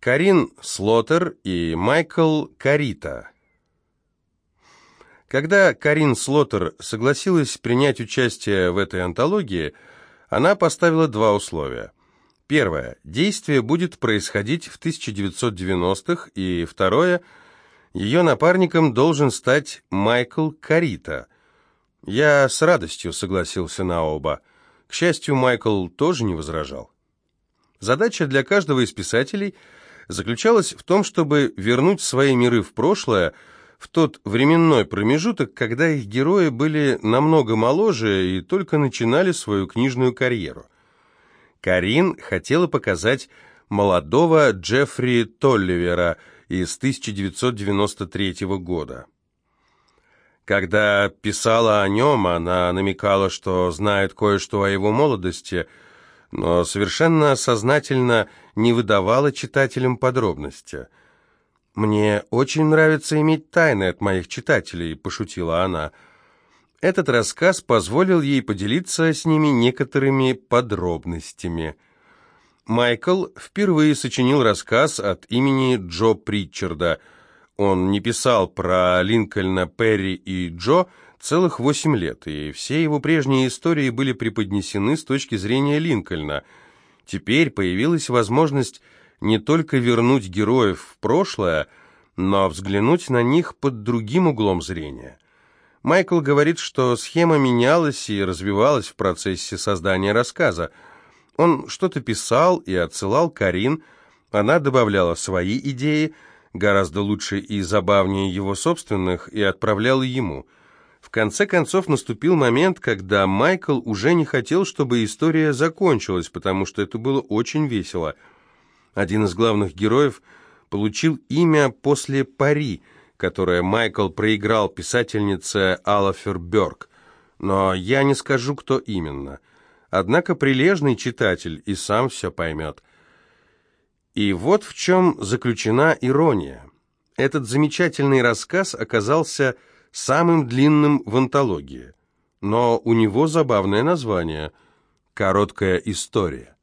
Карин Слотер и Майкл Карита. Когда Карин Слотер согласилась принять участие в этой антологии, она поставила два условия. Первое. Действие будет происходить в 1990-х, и второе. Ее напарником должен стать Майкл Карита. Я с радостью согласился на оба. К счастью, Майкл тоже не возражал. Задача для каждого из писателей заключалась в том, чтобы вернуть свои миры в прошлое, в тот временной промежуток, когда их герои были намного моложе и только начинали свою книжную карьеру. Карин хотела показать молодого Джеффри Толливера из 1993 года. Когда писала о нем, она намекала, что знает кое-что о его молодости, но совершенно сознательно не выдавала читателям подробности. «Мне очень нравится иметь тайны от моих читателей», — пошутила она. Этот рассказ позволил ей поделиться с ними некоторыми подробностями. Майкл впервые сочинил рассказ от имени Джо Притчарда — он не писал про Линкольна, Перри и Джо целых восемь лет, и все его прежние истории были преподнесены с точки зрения Линкольна. Теперь появилась возможность не только вернуть героев в прошлое, но взглянуть на них под другим углом зрения. Майкл говорит, что схема менялась и развивалась в процессе создания рассказа. Он что-то писал и отсылал Карин, она добавляла свои идеи – гораздо лучше и забавнее его собственных, и отправлял ему. В конце концов наступил момент, когда Майкл уже не хотел, чтобы история закончилась, потому что это было очень весело. Один из главных героев получил имя после пари, которое Майкл проиграл писательнице Алафер Бёрк, но я не скажу, кто именно. Однако прилежный читатель и сам все поймет – и вот в чем заключена ирония. Этот замечательный рассказ оказался самым длинным в антологии, но у него забавное название «Короткая история».